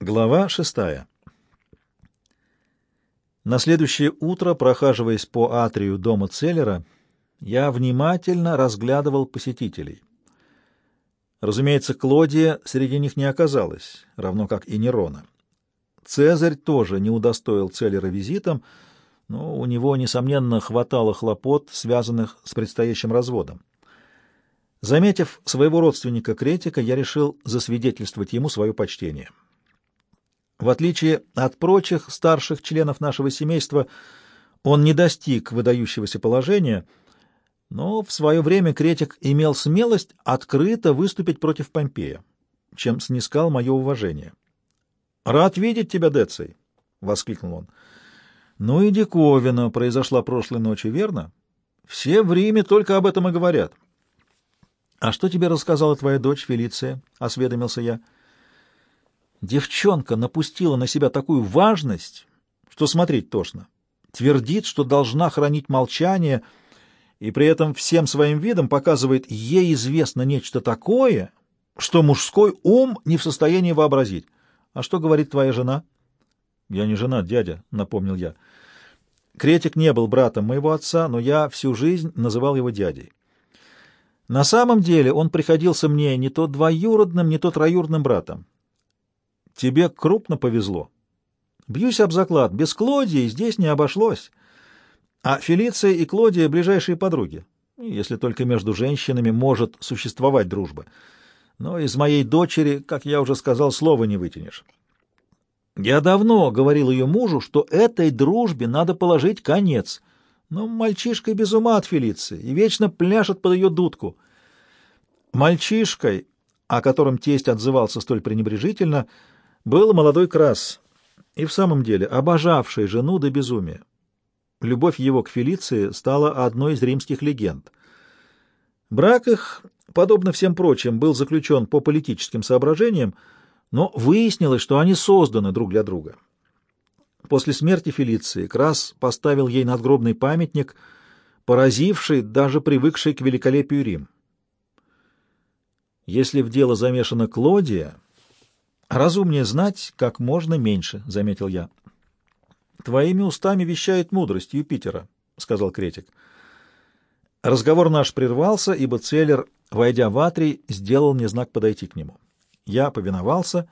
Глава шестая. На следующее утро, прохаживаясь по атрию дома Целлера, я внимательно разглядывал посетителей. Разумеется, Клодия среди них не оказалась, равно как и Нерона. Цезарь тоже не удостоил Целлера визитом, но у него, несомненно, хватало хлопот, связанных с предстоящим разводом. Заметив своего родственника Кретика, я решил засвидетельствовать ему свое почтение. В отличие от прочих старших членов нашего семейства, он не достиг выдающегося положения, но в свое время Кретик имел смелость открыто выступить против Помпея, чем снискал мое уважение. «Рад видеть тебя, Деций!» — воскликнул он. «Ну и диковина произошла прошлой ночью, верно? Все в Риме только об этом и говорят». «А что тебе рассказала твоя дочь Фелиция?» — осведомился я. — Девчонка напустила на себя такую важность, что смотреть тошно. Твердит, что должна хранить молчание, и при этом всем своим видом показывает, ей известно нечто такое, что мужской ум не в состоянии вообразить. А что говорит твоя жена? Я не жена, дядя, напомнил я. Кретик не был братом моего отца, но я всю жизнь называл его дядей. На самом деле он приходился мне не то двоюродным, не то троюродным братом. Тебе крупно повезло. Бьюсь об заклад, без Клодии здесь не обошлось. А Фелиция и Клодия — ближайшие подруги, если только между женщинами может существовать дружба. Но из моей дочери, как я уже сказал, слова не вытянешь. Я давно говорил ее мужу, что этой дружбе надо положить конец. Но мальчишка без ума от Фелиции и вечно пляшет под ее дудку. Мальчишкой, о котором тесть отзывался столь пренебрежительно, — был молодой Крас, и в самом деле обожавший жену до безумия. Любовь его к Фелиции стала одной из римских легенд. Брак их, подобно всем прочим, был заключен по политическим соображениям, но выяснилось, что они созданы друг для друга. После смерти Фелиции Крас поставил ей надгробный памятник, поразивший даже привыкший к великолепию Рим. Если в дело замешана Клодия, Разумнее знать как можно меньше, — заметил я. — Твоими устами вещает мудрость Юпитера, — сказал Кретик. Разговор наш прервался, ибо Целлер, войдя в Атрий, сделал мне знак подойти к нему. Я повиновался,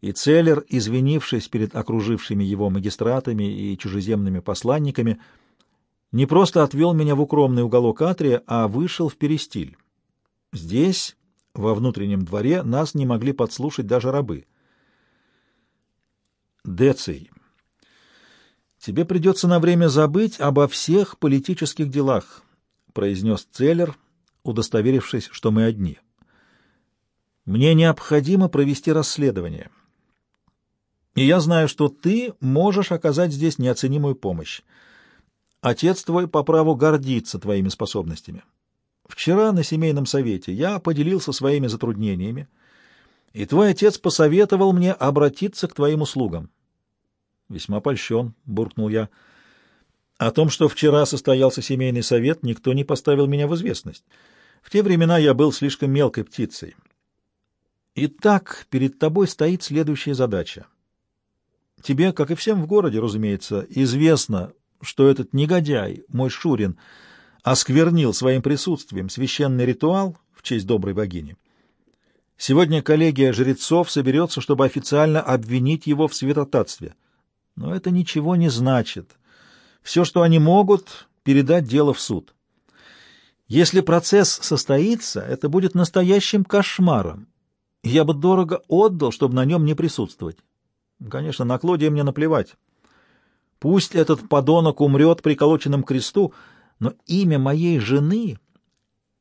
и Целлер, извинившись перед окружившими его магистратами и чужеземными посланниками, не просто отвел меня в укромный уголок Атрия, а вышел в перестиль. Здесь во внутреннем дворе нас не могли подслушать даже рабы. Деций, тебе придется на время забыть обо всех политических делах, произнес Целлер, удостоверившись, что мы одни. Мне необходимо провести расследование. И я знаю, что ты можешь оказать здесь неоценимую помощь. Отец твой по праву гордится твоими способностями. Вчера на семейном совете я поделился своими затруднениями, и твой отец посоветовал мне обратиться к твоим услугам. — Весьма польщен, — буркнул я. О том, что вчера состоялся семейный совет, никто не поставил меня в известность. В те времена я был слишком мелкой птицей. Итак, перед тобой стоит следующая задача. Тебе, как и всем в городе, разумеется, известно, что этот негодяй, мой Шурин, — осквернил своим присутствием священный ритуал в честь доброй богини. Сегодня коллегия жрецов соберется, чтобы официально обвинить его в святотатстве. Но это ничего не значит. Все, что они могут, передать дело в суд. Если процесс состоится, это будет настоящим кошмаром. Я бы дорого отдал, чтобы на нем не присутствовать. Конечно, на Клодия мне наплевать. Пусть этот подонок умрет приколоченным кресту, но имя моей жены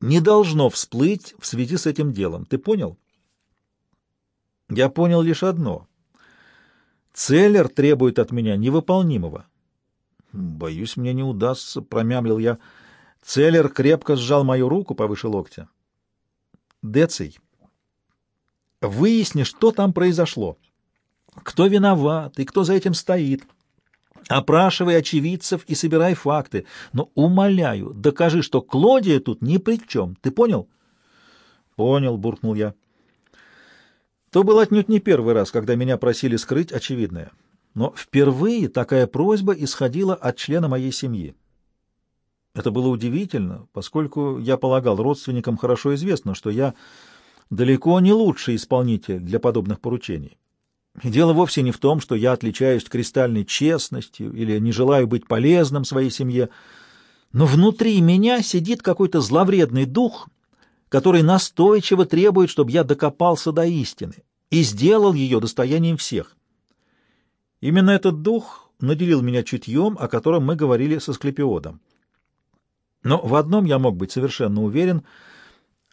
не должно всплыть в связи с этим делом. Ты понял? Я понял лишь одно. Целлер требует от меня невыполнимого. Боюсь, мне не удастся, промямлил я. Целлер крепко сжал мою руку повыше локтя. Деций, выясни, что там произошло. Кто виноват и кто за этим стоит. Опрашивай очевидцев и собирай факты. Но, умоляю, докажи, что Клодия тут ни при чем. Ты понял? Понял, буркнул я. То был отнюдь не первый раз, когда меня просили скрыть очевидное. Но впервые такая просьба исходила от члена моей семьи. Это было удивительно, поскольку я полагал родственникам хорошо известно, что я далеко не лучший исполнитель для подобных поручений. И дело вовсе не в том, что я отличаюсь кристальной честностью или не желаю быть полезным своей семье, но внутри меня сидит какой-то зловредный дух, который настойчиво требует, чтобы я докопался до истины и сделал ее достоянием всех. Именно этот дух наделил меня чутьем, о котором мы говорили со Склепиодом. Но в одном я мог быть совершенно уверен.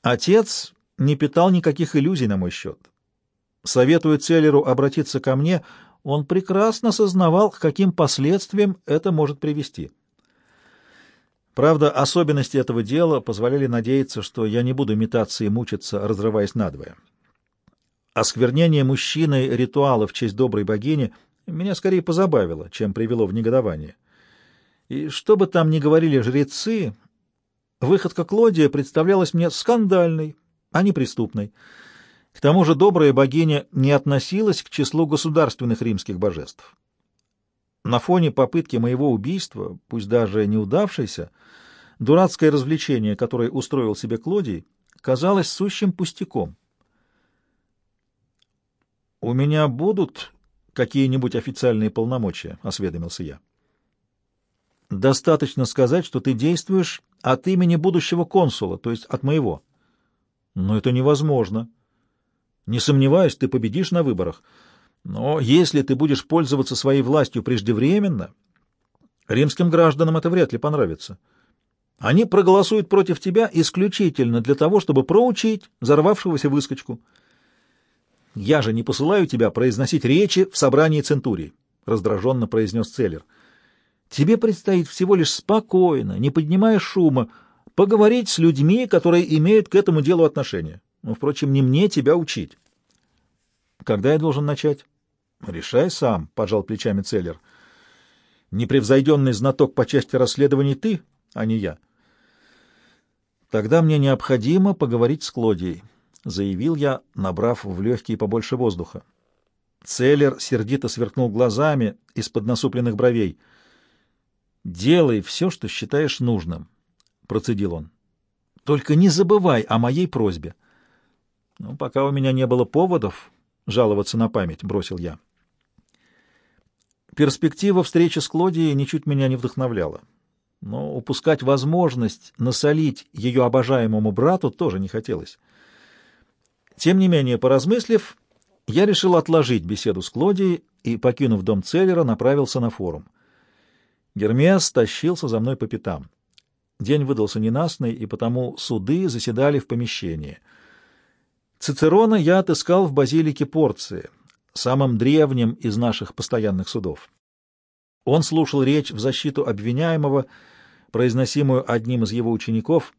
Отец не питал никаких иллюзий на мой счет. Советуя Целлеру обратиться ко мне, он прекрасно сознавал, к каким последствиям это может привести. Правда, особенности этого дела позволяли надеяться, что я не буду метаться и мучиться, разрываясь надвое. Осквернение мужчиной ритуала в честь доброй богини меня скорее позабавило, чем привело в негодование. И что бы там ни говорили жрецы, выходка Клодия представлялась мне скандальной, а не преступной. К тому же добрая богиня не относилась к числу государственных римских божеств. На фоне попытки моего убийства, пусть даже неудавшейся, дурацкое развлечение, которое устроил себе Клодий, казалось сущим пустяком. «У меня будут какие-нибудь официальные полномочия?» — осведомился я. Достаточно сказать, что ты действуешь от имени будущего консула, то есть от моего. Но это невозможно. Не сомневаюсь, ты победишь на выборах. Но если ты будешь пользоваться своей властью преждевременно, римским гражданам это вряд ли понравится. Они проголосуют против тебя исключительно для того, чтобы проучить взорвавшегося выскочку. Я же не посылаю тебя произносить речи в собрании Центурии, — раздраженно произнес Целлер. — Тебе предстоит всего лишь спокойно, не поднимая шума, поговорить с людьми, которые имеют к этому делу отношение. Но, впрочем, не мне тебя учить. Когда я должен начать? Решай сам, — пожал плечами Целлер. Непревзойденный знаток по части расследований ты, а не я. Тогда мне необходимо поговорить с Клодией, — заявил я, набрав в легкие побольше воздуха. Целлер сердито сверкнул глазами из-под насупленных бровей — «Делай все, что считаешь нужным», — процедил он. «Только не забывай о моей просьбе». «Ну, пока у меня не было поводов жаловаться на память», — бросил я. Перспектива встречи с Клодией ничуть меня не вдохновляла. Но упускать возможность насолить ее обожаемому брату тоже не хотелось. Тем не менее, поразмыслив, я решил отложить беседу с Клодией и, покинув дом Целлера, направился на форум. Гермес тащился за мной по пятам. День выдался ненастный, и потому суды заседали в помещении. Цицерона я отыскал в базилике Порции, самом древнем из наших постоянных судов. Он слушал речь в защиту обвиняемого, произносимую одним из его учеников,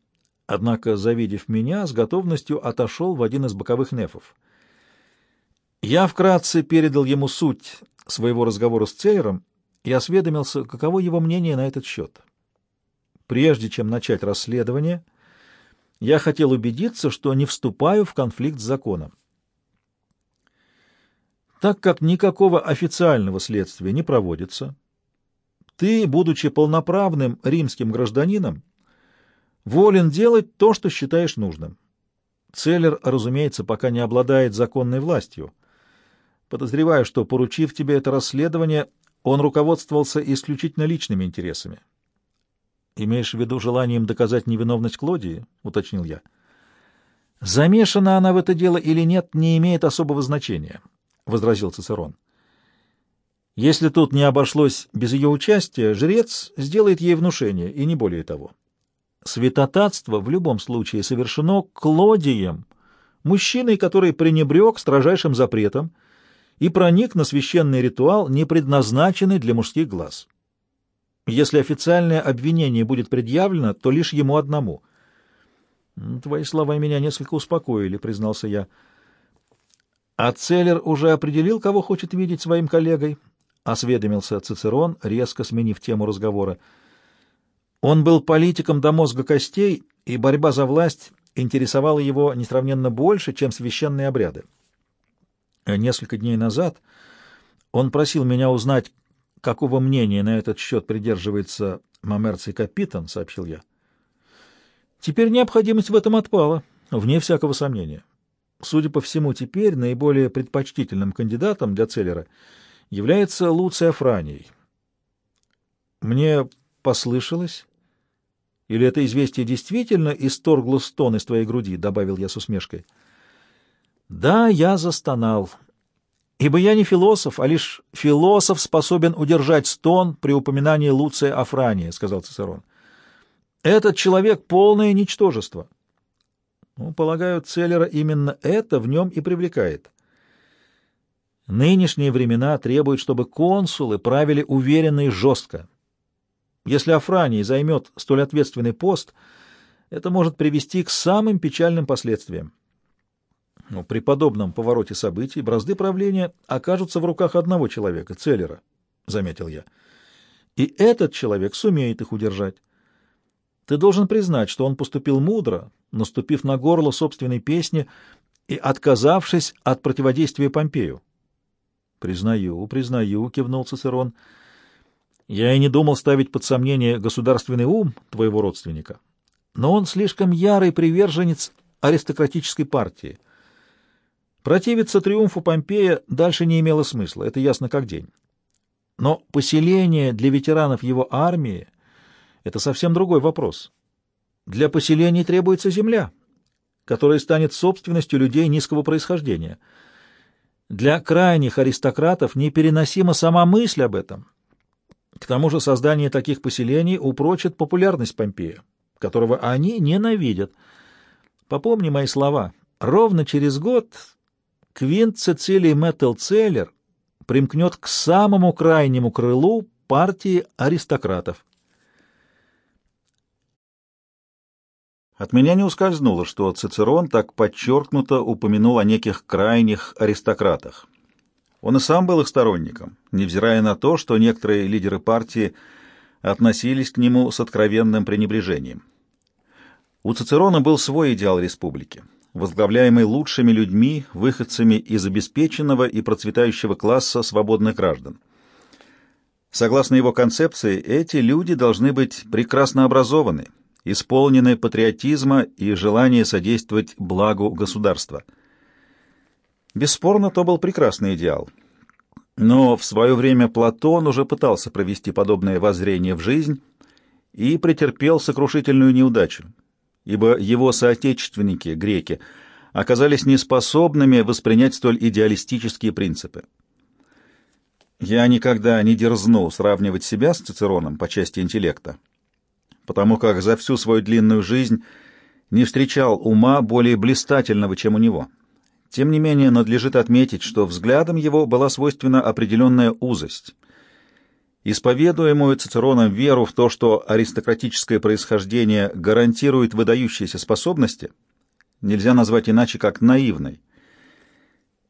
однако, завидев меня, с готовностью отошел в один из боковых нефов. Я вкратце передал ему суть своего разговора с Цейером и осведомился, каково его мнение на этот счет. Прежде чем начать расследование, я хотел убедиться, что не вступаю в конфликт с законом. Так как никакого официального следствия не проводится, ты, будучи полноправным римским гражданином, волен делать то, что считаешь нужным. Целлер, разумеется, пока не обладает законной властью. Подозреваю, что, поручив тебе это расследование, он руководствовался исключительно личными интересами. «Имеешь в виду желанием доказать невиновность Клодии?» — уточнил я. «Замешана она в это дело или нет, не имеет особого значения», — возразил Цицерон. «Если тут не обошлось без ее участия, жрец сделает ей внушение, и не более того. Святотатство в любом случае совершено Клодием, мужчиной, который пренебрег строжайшим запретом, — и проник на священный ритуал, не предназначенный для мужских глаз. Если официальное обвинение будет предъявлено, то лишь ему одному. «Твои слова меня несколько успокоили», — признался я. «А Целлер уже определил, кого хочет видеть своим коллегой?» — осведомился Цицерон, резко сменив тему разговора. Он был политиком до мозга костей, и борьба за власть интересовала его несравненно больше, чем священные обряды. Несколько дней назад он просил меня узнать, какого мнения на этот счет придерживается Мамерций Капитан, — сообщил я. Теперь необходимость в этом отпала, вне всякого сомнения. Судя по всему, теперь наиболее предпочтительным кандидатом для Целлера является Луция Франий. Мне послышалось? Или это известие действительно исторгло стон из твоей груди? — добавил я с усмешкой. Да, я застонал. Ибо я не философ, а лишь философ способен удержать стон при упоминании Луция Афрания, — сказал Цицерон. Этот человек — полное ничтожество. Ну, полагаю, Целлера именно это в нем и привлекает. Нынешние времена требуют, чтобы консулы правили уверенно и жестко. Если Афраний займет столь ответственный пост, это может привести к самым печальным последствиям. Но при подобном повороте событий бразды правления окажутся в руках одного человека, Целлера, — заметил я. И этот человек сумеет их удержать. Ты должен признать, что он поступил мудро, наступив на горло собственной песни и отказавшись от противодействия Помпею. — Признаю, признаю, — кивнул Цицерон. — Я и не думал ставить под сомнение государственный ум твоего родственника, но он слишком ярый приверженец аристократической партии. Противиться триумфу Помпея дальше не имело смысла, это ясно как день. Но поселение для ветеранов его армии — это совсем другой вопрос. Для поселений требуется земля, которая станет собственностью людей низкого происхождения. Для крайних аристократов непереносима сама мысль об этом. К тому же создание таких поселений упрочит популярность Помпея, которого они ненавидят. Попомни мои слова. Ровно через год Квинт Цицилий Мэттл-Целлер примкнет к самому крайнему крылу партии аристократов. От меня не ускользнуло, что Цицерон так подчеркнуто упомянул о неких крайних аристократах. Он и сам был их сторонником, невзирая на то, что некоторые лидеры партии относились к нему с откровенным пренебрежением. У Цицерона был свой идеал республики, возглавляемый лучшими людьми, выходцами из обеспеченного и процветающего класса свободных граждан. Согласно его концепции, эти люди должны быть прекрасно образованы, исполнены патриотизма и желания содействовать благу государства. Бесспорно, то был прекрасный идеал. Но в свое время Платон уже пытался провести подобное воззрение в жизнь и претерпел сокрушительную неудачу, ибо его соотечественники, греки, оказались неспособными воспринять столь идеалистические принципы. Я никогда не дерзну сравнивать себя с Цицероном по части интеллекта потому как за всю свою длинную жизнь не встречал ума более блистательного, чем у него. Тем не менее, надлежит отметить, что взглядом его была свойственна определенная узость. Исповедуемую Цицероном веру в то, что аристократическое происхождение гарантирует выдающиеся способности, нельзя назвать иначе, как наивной.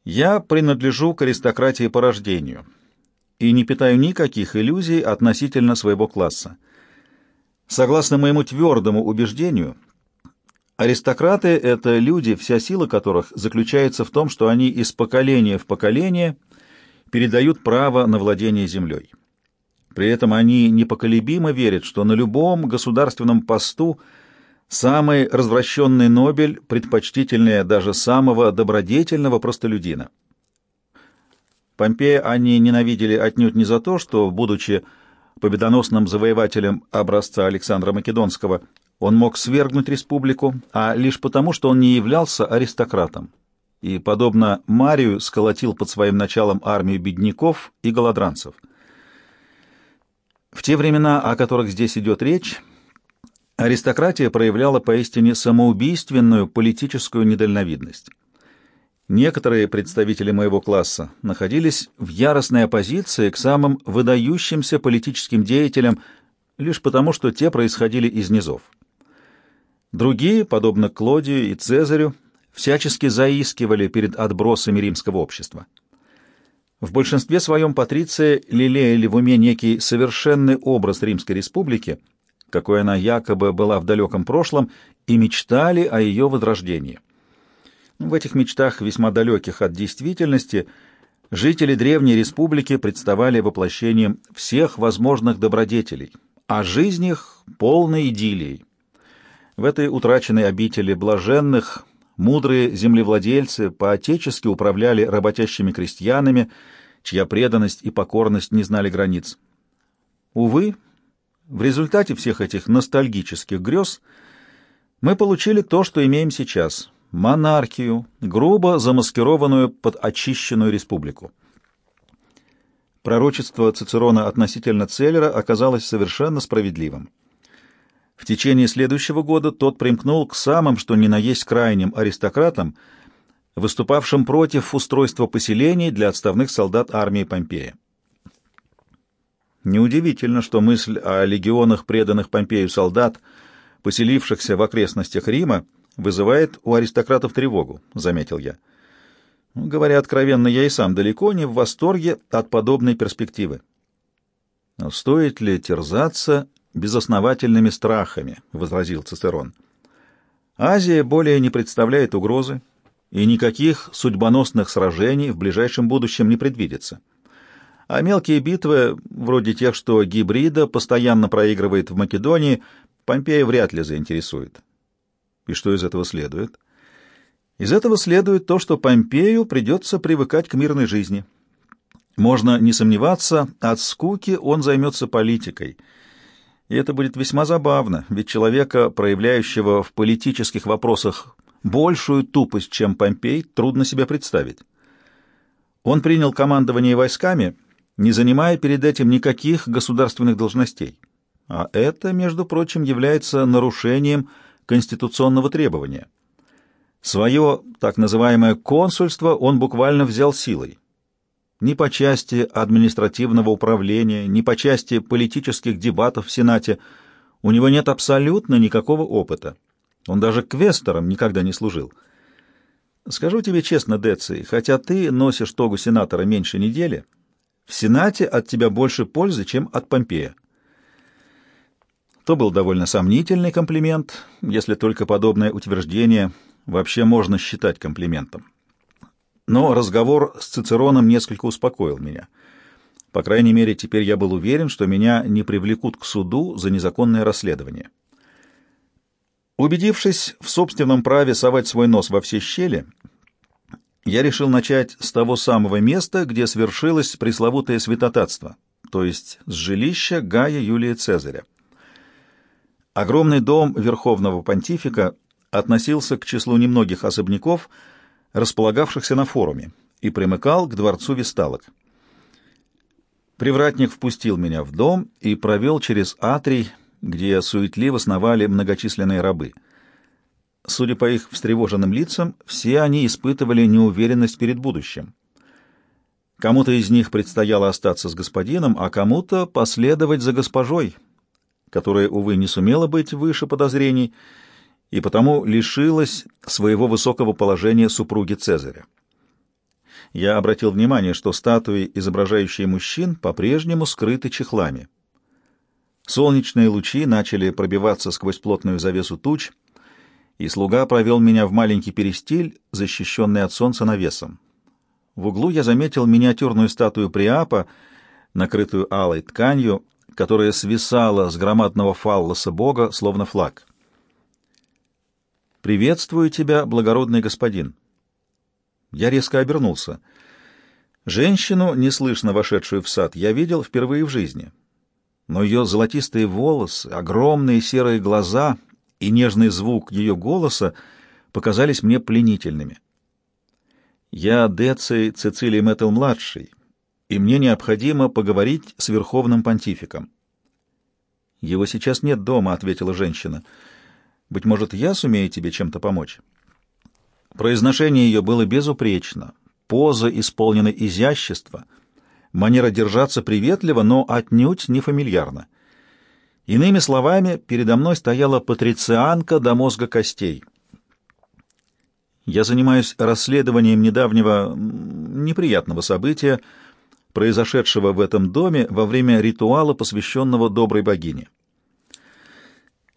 Я принадлежу к аристократии по рождению и не питаю никаких иллюзий относительно своего класса. Согласно моему твердому убеждению, аристократы — это люди, вся сила которых заключается в том, что они из поколения в поколение передают право на владение землей. При этом они непоколебимо верят, что на любом государственном посту самый развращенный Нобель предпочтительнее даже самого добродетельного простолюдина. Помпея они ненавидели отнюдь не за то, что, будучи победоносным завоевателем образца Александра Македонского, он мог свергнуть республику, а лишь потому, что он не являлся аристократом и, подобно Марию, сколотил под своим началом армию бедняков и голодранцев. В те времена, о которых здесь идет речь, аристократия проявляла поистине самоубийственную политическую недальновидность. Некоторые представители моего класса находились в яростной оппозиции к самым выдающимся политическим деятелям лишь потому, что те происходили из низов. Другие, подобно Клодию и Цезарю, всячески заискивали перед отбросами римского общества. В большинстве своем патриции лелеяли в уме некий совершенный образ Римской республики, какой она якобы была в далеком прошлом, и мечтали о ее возрождении. В этих мечтах, весьма далеких от действительности, жители древней республики представали воплощением всех возможных добродетелей, а жизнь их — полной идиллией. В этой утраченной обители блаженных мудрые землевладельцы поотечески управляли работящими крестьянами, чья преданность и покорность не знали границ. Увы, в результате всех этих ностальгических грез мы получили то, что имеем сейчас — монархию, грубо замаскированную под очищенную республику. Пророчество Цицерона относительно Целлера оказалось совершенно справедливым. В течение следующего года тот примкнул к самым, что ни на есть крайним аристократам, выступавшим против устройства поселений для отставных солдат армии Помпея. Неудивительно, что мысль о легионах преданных Помпею солдат, поселившихся в окрестностях Рима, вызывает у аристократов тревогу, — заметил я. Говоря откровенно, я и сам далеко не в восторге от подобной перспективы. Стоит ли терзаться безосновательными страхами, — возразил Цицерон. Азия более не представляет угрозы, и никаких судьбоносных сражений в ближайшем будущем не предвидится. А мелкие битвы, вроде тех, что гибрида постоянно проигрывает в Македонии, Помпея вряд ли заинтересует. И что из этого следует? Из этого следует то, что Помпею придется привыкать к мирной жизни. Можно не сомневаться, от скуки он займется политикой — и это будет весьма забавно, ведь человека, проявляющего в политических вопросах большую тупость, чем Помпей, трудно себе представить. Он принял командование войсками, не занимая перед этим никаких государственных должностей. А это, между прочим, является нарушением конституционного требования. Свое так называемое консульство он буквально взял силой ни по части административного управления, ни по части политических дебатов в Сенате у него нет абсолютно никакого опыта. Он даже квестором никогда не служил. Скажу тебе честно, Деций, хотя ты носишь тогу сенатора меньше недели, в Сенате от тебя больше пользы, чем от Помпея. То был довольно сомнительный комплимент, если только подобное утверждение вообще можно считать комплиментом. Но разговор с Цицероном несколько успокоил меня. По крайней мере, теперь я был уверен, что меня не привлекут к суду за незаконное расследование. Убедившись в собственном праве совать свой нос во все щели, я решил начать с того самого места, где свершилось пресловутое святотатство, то есть с жилища Гая Юлия Цезаря. Огромный дом Верховного Понтифика относился к числу немногих особняков, располагавшихся на форуме, и примыкал к дворцу висталок. Привратник впустил меня в дом и провел через атрий, где суетливо сновали многочисленные рабы. Судя по их встревоженным лицам, все они испытывали неуверенность перед будущим. Кому-то из них предстояло остаться с господином, а кому-то последовать за госпожой, которая, увы, не сумела быть выше подозрений, и потому лишилась своего высокого положения супруги Цезаря. Я обратил внимание, что статуи, изображающие мужчин, по-прежнему скрыты чехлами. Солнечные лучи начали пробиваться сквозь плотную завесу туч, и слуга провел меня в маленький перестиль, защищенный от солнца навесом. В углу я заметил миниатюрную статую Приапа, накрытую алой тканью, которая свисала с громадного фаллоса бога, словно флаг. «Приветствую тебя, благородный господин». Я резко обернулся. Женщину, неслышно вошедшую в сад, я видел впервые в жизни. Но ее золотистые волосы, огромные серые глаза и нежный звук ее голоса показались мне пленительными. Я Деций Цицилий Мэттл-младший, и мне необходимо поговорить с Верховным Понтификом. «Его сейчас нет дома», — ответила женщина. Быть может, я сумею тебе чем-то помочь?» Произношение ее было безупречно, поза исполнена изящества, манера держаться приветливо, но отнюдь не фамильярно. Иными словами, передо мной стояла патрицианка до мозга костей. Я занимаюсь расследованием недавнего неприятного события, произошедшего в этом доме во время ритуала, посвященного доброй богине.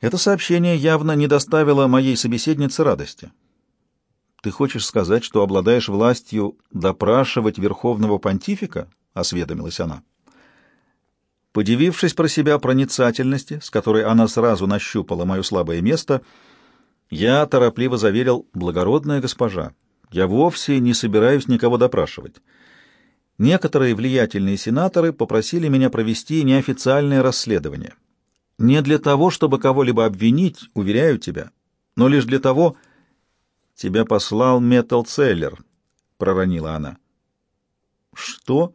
Это сообщение явно не доставило моей собеседнице радости. Ты хочешь сказать, что обладаешь властью допрашивать верховного понтифика? — осведомилась она. Подивившись про себя проницательности, с которой она сразу нащупала мое слабое место, я торопливо заверил, благородная госпожа, я вовсе не собираюсь никого допрашивать. Некоторые влиятельные сенаторы попросили меня провести неофициальное расследование. Не для того, чтобы кого-либо обвинить, уверяю тебя, но лишь для того... Тебя послал Метал Целлер, — проронила она. Что?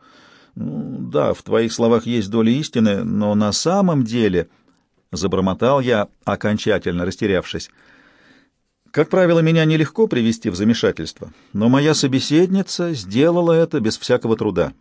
Ну, да, в твоих словах есть доля истины, но на самом деле... — забормотал я, окончательно растерявшись. Как правило, меня нелегко привести в замешательство, но моя собеседница сделала это без всякого труда.